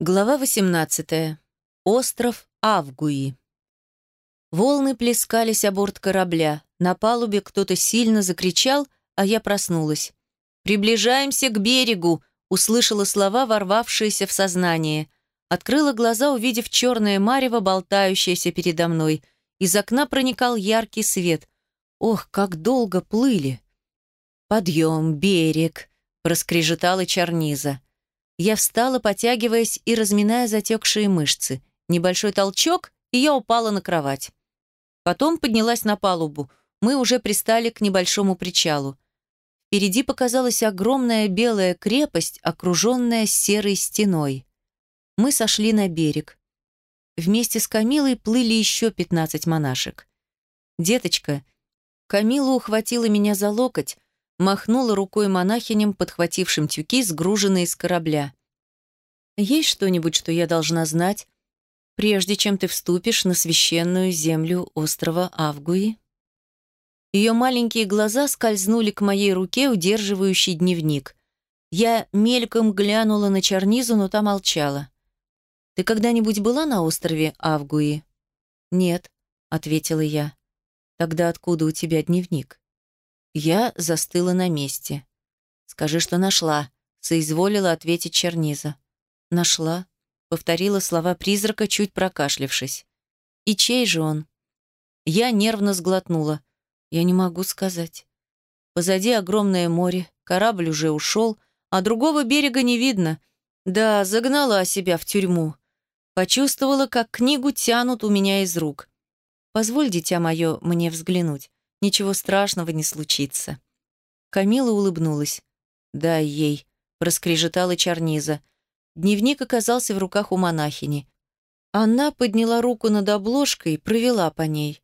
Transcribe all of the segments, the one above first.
Глава 18. Остров Авгуи. Волны плескались о борт корабля. На палубе кто-то сильно закричал, а я проснулась. «Приближаемся к берегу!» — услышала слова, ворвавшиеся в сознание. Открыла глаза, увидев черное марево, болтающееся передо мной. Из окна проникал яркий свет. Ох, как долго плыли! «Подъем, берег!» — проскрежетала черниза. Я встала, потягиваясь и разминая затекшие мышцы. Небольшой толчок, и я упала на кровать. Потом поднялась на палубу. Мы уже пристали к небольшому причалу. Впереди показалась огромная белая крепость, окруженная серой стеной. Мы сошли на берег. Вместе с Камилой плыли еще пятнадцать монашек. «Деточка», Камила ухватила меня за локоть, махнула рукой монахиням, подхватившим тюки, сгруженные с корабля. «Есть что-нибудь, что я должна знать, прежде чем ты вступишь на священную землю острова Авгуи?» Ее маленькие глаза скользнули к моей руке, удерживающей дневник. Я мельком глянула на чернизу, но та молчала. «Ты когда-нибудь была на острове Авгуи?» «Нет», — ответила я. «Тогда откуда у тебя дневник?» Я застыла на месте. «Скажи, что нашла», — соизволила ответить Черниза. «Нашла», — повторила слова призрака, чуть прокашлявшись. «И чей же он?» Я нервно сглотнула. «Я не могу сказать». Позади огромное море, корабль уже ушел, а другого берега не видно. Да, загнала себя в тюрьму. Почувствовала, как книгу тянут у меня из рук. «Позволь, дитя мое, мне взглянуть». Ничего страшного не случится. Камила улыбнулась. «Дай ей», — проскрежетала Чарниза. Дневник оказался в руках у монахини. Она подняла руку над обложкой, провела по ней.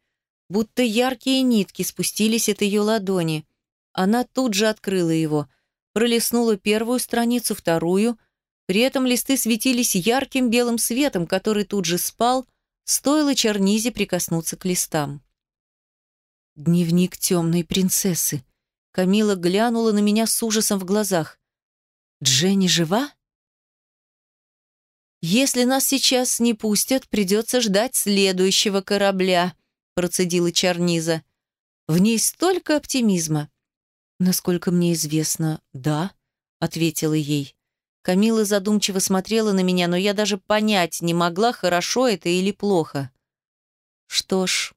Будто яркие нитки спустились от ее ладони. Она тут же открыла его, пролистнула первую страницу, вторую. При этом листы светились ярким белым светом, который тут же спал, стоило Чернизе прикоснуться к листам. Дневник темной принцессы. Камила глянула на меня с ужасом в глазах. Дженни жива? Если нас сейчас не пустят, придется ждать следующего корабля, процедила Чарниза. В ней столько оптимизма. Насколько мне известно, да, ответила ей. Камила задумчиво смотрела на меня, но я даже понять не могла, хорошо это или плохо. Что ж,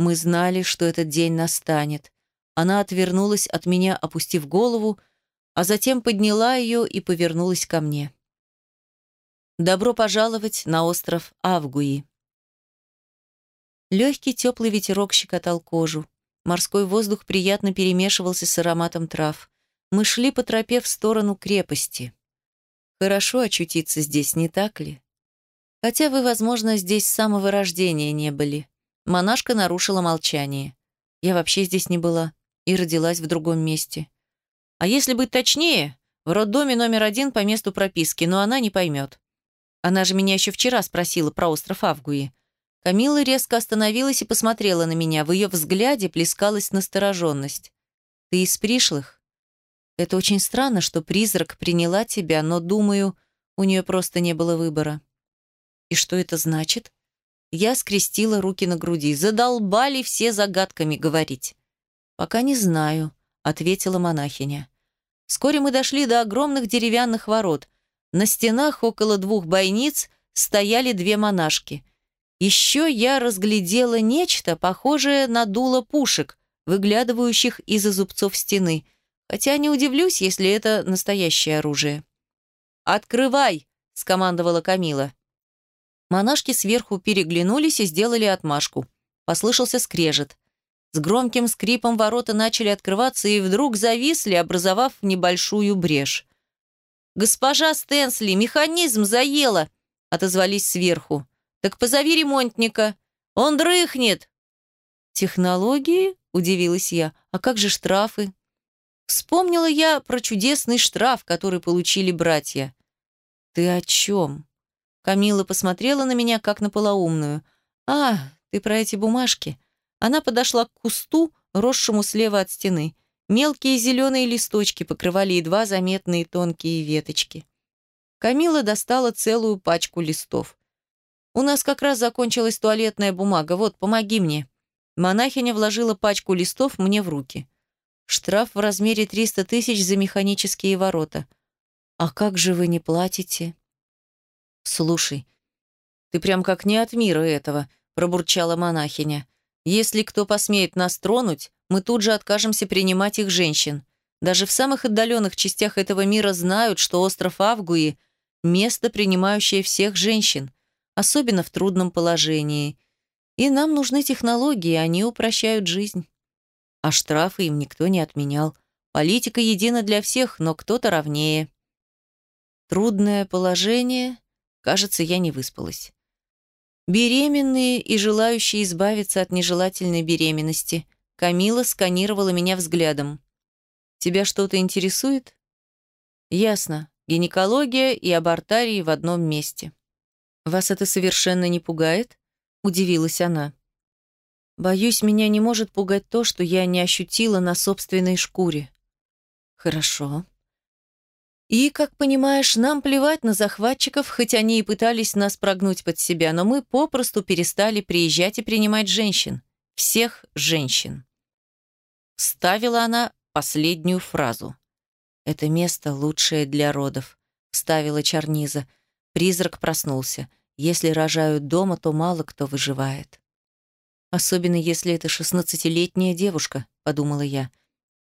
мы знали, что этот день настанет. Она отвернулась от меня, опустив голову, а затем подняла ее и повернулась ко мне. «Добро пожаловать на остров Авгуи». Легкий теплый ветерок щекотал кожу. Морской воздух приятно перемешивался с ароматом трав. Мы шли по тропе в сторону крепости. Хорошо очутиться здесь, не так ли? Хотя вы, возможно, здесь с самого рождения не были. Монашка нарушила молчание. Я вообще здесь не была и родилась в другом месте. А если быть точнее, в роддоме номер один по месту прописки, но она не поймет. Она же меня еще вчера спросила про остров Авгуи. Камила резко остановилась и посмотрела на меня. В ее взгляде плескалась настороженность. «Ты из пришлых?» «Это очень странно, что призрак приняла тебя, но, думаю, у нее просто не было выбора». «И что это значит?» Я скрестила руки на груди. Задолбали все загадками говорить. «Пока не знаю», — ответила монахиня. Вскоре мы дошли до огромных деревянных ворот. На стенах около двух бойниц стояли две монашки. Еще я разглядела нечто, похожее на дуло пушек, выглядывающих из-за зубцов стены. Хотя не удивлюсь, если это настоящее оружие. «Открывай!» — скомандовала Камила. Монашки сверху переглянулись и сделали отмашку. Послышался скрежет. С громким скрипом ворота начали открываться и вдруг зависли, образовав небольшую брешь. «Госпожа Стенсли, механизм заело!» — отозвались сверху. «Так позови ремонтника! Он дрыхнет!» «Технологии?» — удивилась я. «А как же штрафы?» Вспомнила я про чудесный штраф, который получили братья. «Ты о чем?» Камила посмотрела на меня, как на полоумную. «А, ты про эти бумажки?» Она подошла к кусту, росшему слева от стены. Мелкие зеленые листочки покрывали едва заметные тонкие веточки. Камила достала целую пачку листов. «У нас как раз закончилась туалетная бумага. Вот, помоги мне». Монахиня вложила пачку листов мне в руки. Штраф в размере 300 тысяч за механические ворота. «А как же вы не платите?» «Слушай, ты прям как не от мира этого», — пробурчала монахиня. «Если кто посмеет нас тронуть, мы тут же откажемся принимать их женщин. Даже в самых отдаленных частях этого мира знают, что остров Авгуи – место, принимающее всех женщин, особенно в трудном положении. И нам нужны технологии, они упрощают жизнь. А штрафы им никто не отменял. Политика едина для всех, но кто-то ровнее. Трудное положение. Кажется, я не выспалась. Беременные и желающие избавиться от нежелательной беременности. Камила сканировала меня взглядом. Тебя что-то интересует? Ясно. Гинекология и абортарии в одном месте. Вас это совершенно не пугает? Удивилась она. Боюсь, меня не может пугать то, что я не ощутила на собственной шкуре. Хорошо. И, как понимаешь, нам плевать на захватчиков, хоть они и пытались нас прогнуть под себя, но мы попросту перестали приезжать и принимать женщин. Всех женщин. Ставила она последнюю фразу. «Это место лучшее для родов», — вставила Чарниза. Призрак проснулся. «Если рожают дома, то мало кто выживает». «Особенно если это шестнадцатилетняя девушка», — подумала я.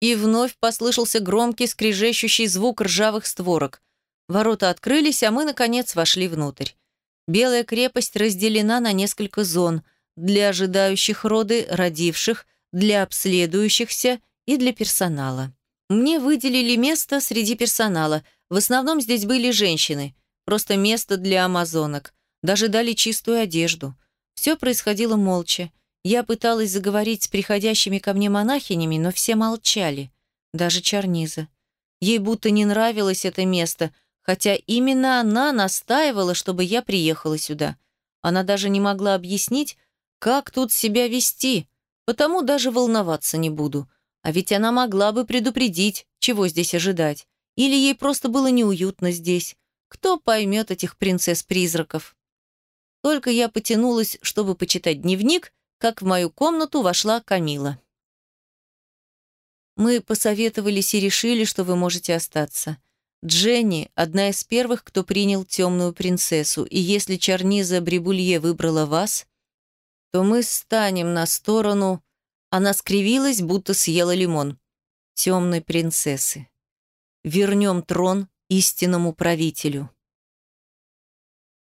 И вновь послышался громкий скрежещущий звук ржавых створок. Ворота открылись, а мы, наконец, вошли внутрь. Белая крепость разделена на несколько зон для ожидающих роды, родивших, для обследующихся и для персонала. Мне выделили место среди персонала. В основном здесь были женщины. Просто место для амазонок. Даже дали чистую одежду. Все происходило молча. Я пыталась заговорить с приходящими ко мне монахинями, но все молчали. Даже Чарниза. Ей будто не нравилось это место, хотя именно она настаивала, чтобы я приехала сюда. Она даже не могла объяснить, как тут себя вести, потому даже волноваться не буду. А ведь она могла бы предупредить, чего здесь ожидать. Или ей просто было неуютно здесь. Кто поймет этих принцесс-призраков? Только я потянулась, чтобы почитать дневник, как в мою комнату вошла Камила. Мы посоветовались и решили, что вы можете остаться. Дженни – одна из первых, кто принял темную принцессу, и если Чарниза Брибулье выбрала вас, то мы станем на сторону она скривилась, будто съела лимон. Темной принцессы. Вернем трон истинному правителю.